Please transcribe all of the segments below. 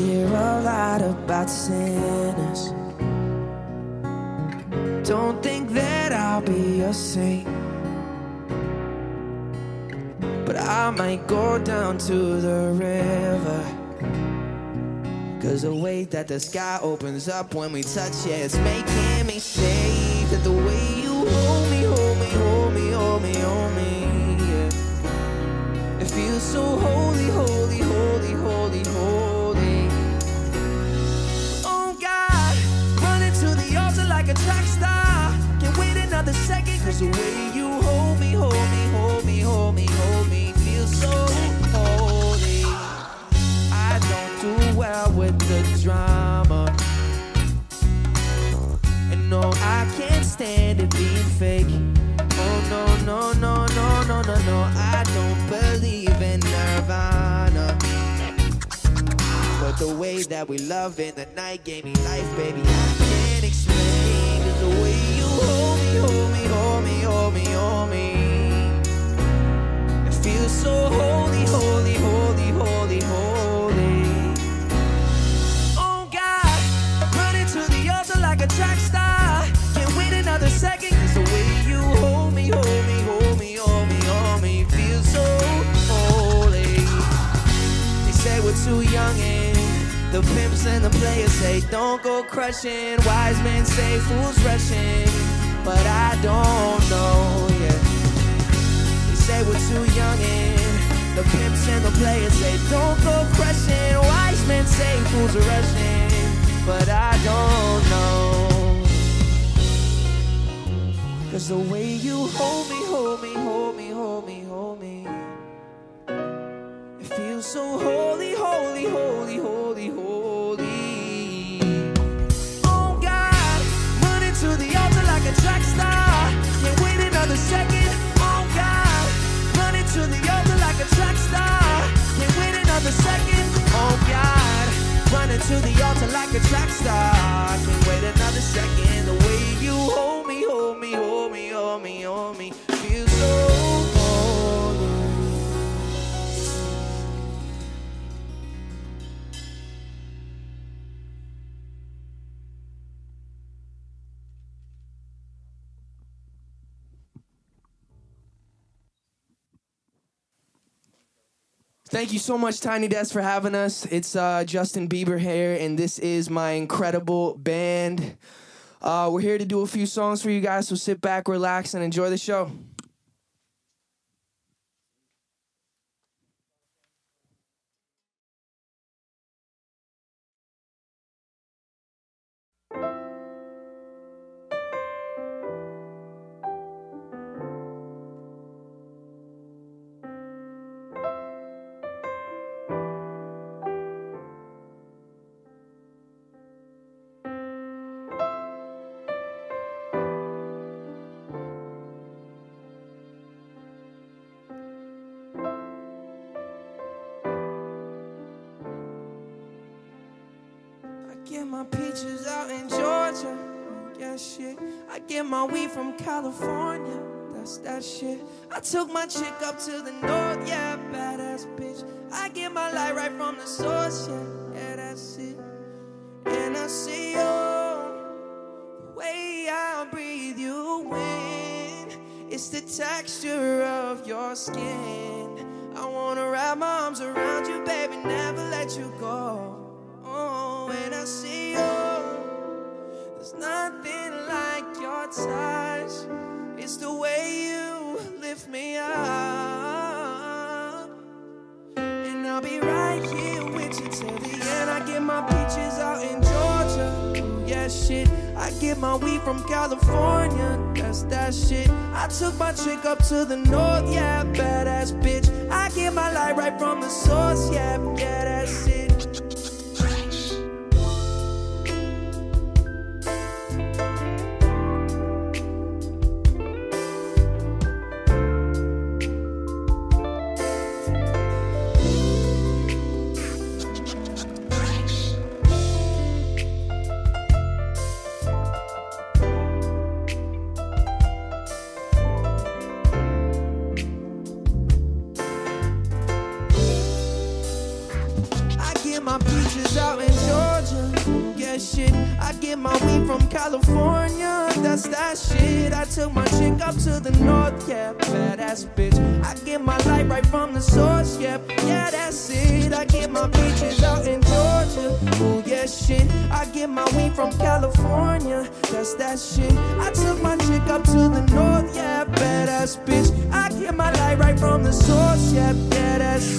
hear a lot about sinners. Don't think that I'll be a saint. But I might go down to the river. Cause the way that the sky opens up when we touch it, it's making me say that the way you hold me, hold me, hold me, hold me, hold me. Yeah. It feels so holy, holy, holy, holy, holy. Track star. Can't wait another second, cause the way you hold me, hold me, hold me, hold me, hold me, feels so holy. I don't do well with the drama. And no, I can't stand it being fake. Oh no, no, no, no, no, no, no. I don't believe in nirvana. But the way that we love in the night gave me life, baby. I can't explain. The way you hold me, hold me, hold me, hold me, hold me. Don't crushing. Wise men say fools rushing, but I don't know, yeah. They say we're too young and the pimps and the players say don't go crushing. Wise men say fools are rushing, but I don't know. Cause the way you hold me, hold me, hold me, hold me, hold me. It feels so holy, Thank you so much, Tiny Desk, for having us. It's uh, Justin Bieber here, and this is my incredible band. Uh, we're here to do a few songs for you guys, so sit back, relax, and enjoy the show. My peaches out in Georgia. Yeah, shit. I get my weed from California. That's that shit. I took my chick up to the north. Yeah, badass bitch. I get my light right from the source. Yeah, yeah, that's it. And I see you. The way I breathe you in. It's the texture of your skin. I wanna wrap my arms around you, baby, never let you go. It's the way you lift me up. And I'll be right here with you till the end. I get my peaches out in Georgia. Yeah, shit. I get my weed from California. That's that shit. I took my chick up to the north. Yeah, badass bitch. I get my light right from the source. Yeah, yeah. Get my peaches out in Georgia. Yeah, shit. I get my weed from California. That's that shit. I took my chick up to the north. Yeah, badass bitch. I get my light right from the source. Yeah, yeah, that's it. I get my peaches out in Georgia. Oh, yeah, shit. I get my weed from California. That's that shit. I took my chick up to the north. Yeah, badass bitch. I get my light right from the source. Yeah, yeah, that's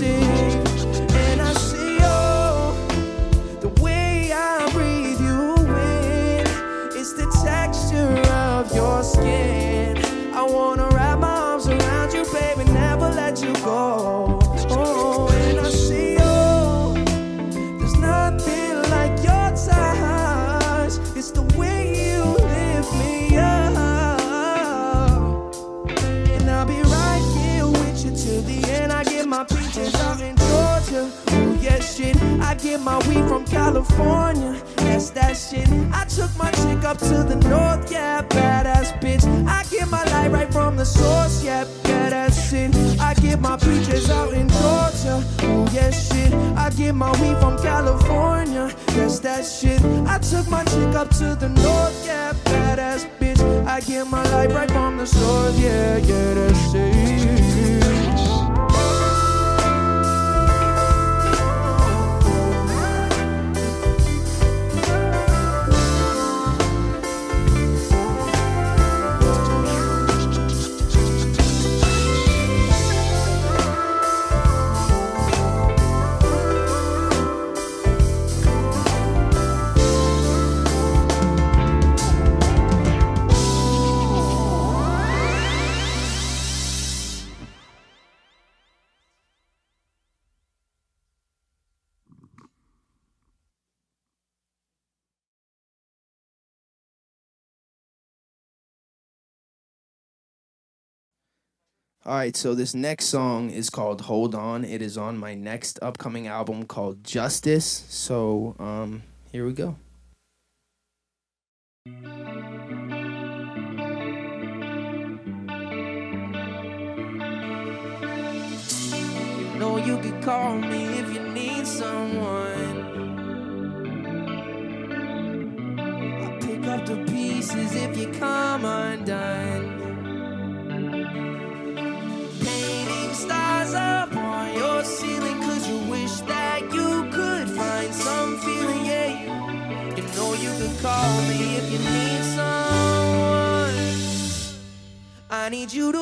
my peaches out in Georgia. Oh, yeah, shit. I get my weed from California. Yes, that shit. I took my chick up to the north. Yeah, badass bitch. I get my light right from the source. Yeah, yeah, that's it. I get my peaches out in Georgia. Oh, yeah, shit. I get my weed from California. Yes, that shit. I took my chick up to the north. Yeah, badass bitch. I get my light right from the source. Yeah, yeah, that's it. All right, so this next song is called Hold On. It is on my next upcoming album called Justice. So, um, here we go. You know you could call me if you need someone. I'll pick up the pieces if you come undone. You to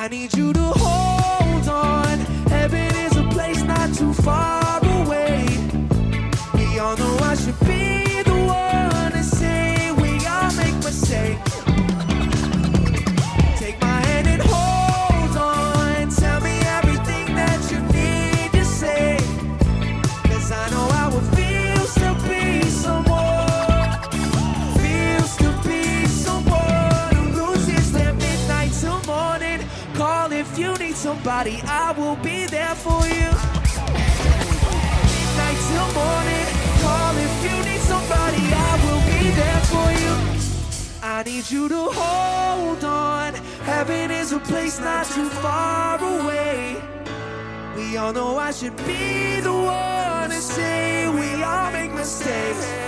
I need you to hold on. Heaven is a place not too far somebody, I will be there for you. Midnight till morning. Call if you need somebody, I will be there for you. I need you to hold on. Heaven is a place not too far away. We all know I should be the one to say we all make mistakes.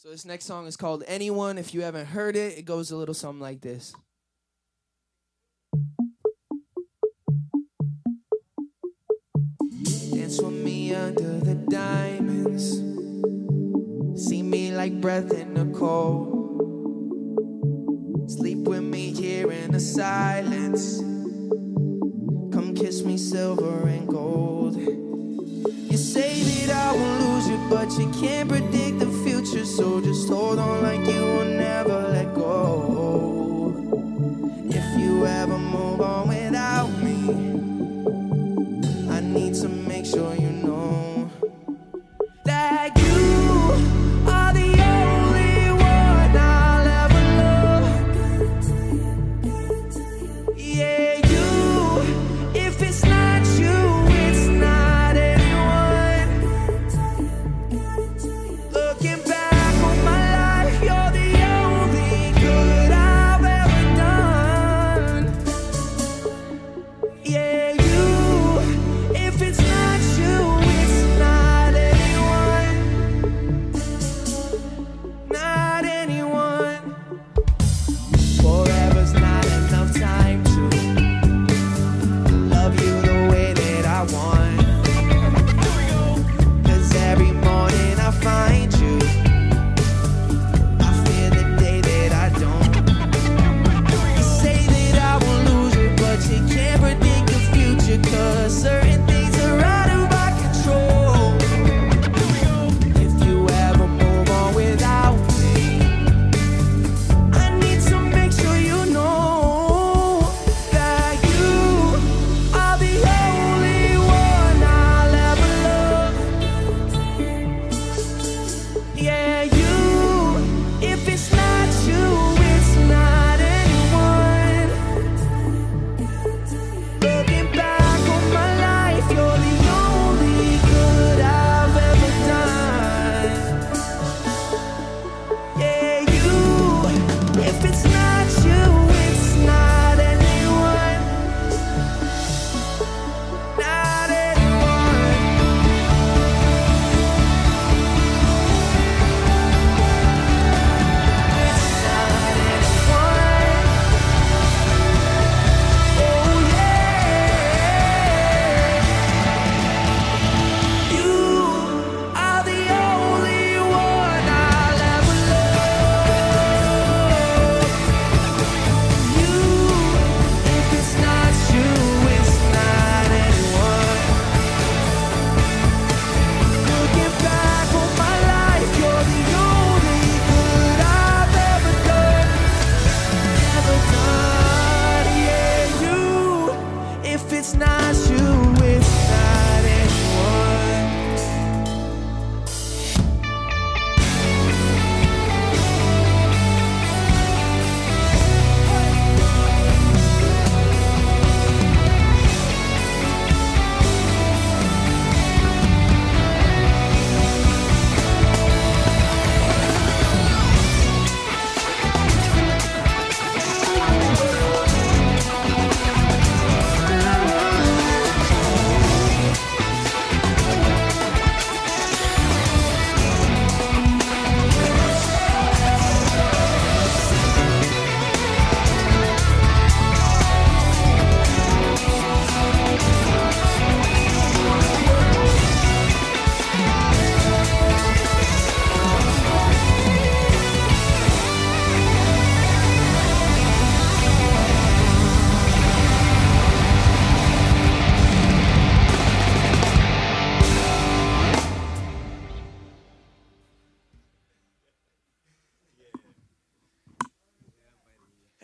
So this next song is called Anyone. If you haven't heard it, it goes a little something like this. Dance with me under the diamonds. See me like breath in the cold. Sleep with me here in the silence. Come kiss me silver and gold. You say that I will lose you, but you can't predict picture, so just hold on like you.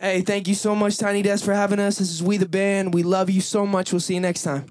Hey, thank you so much, Tiny Desk, for having us. This is We the Band. We love you so much. We'll see you next time.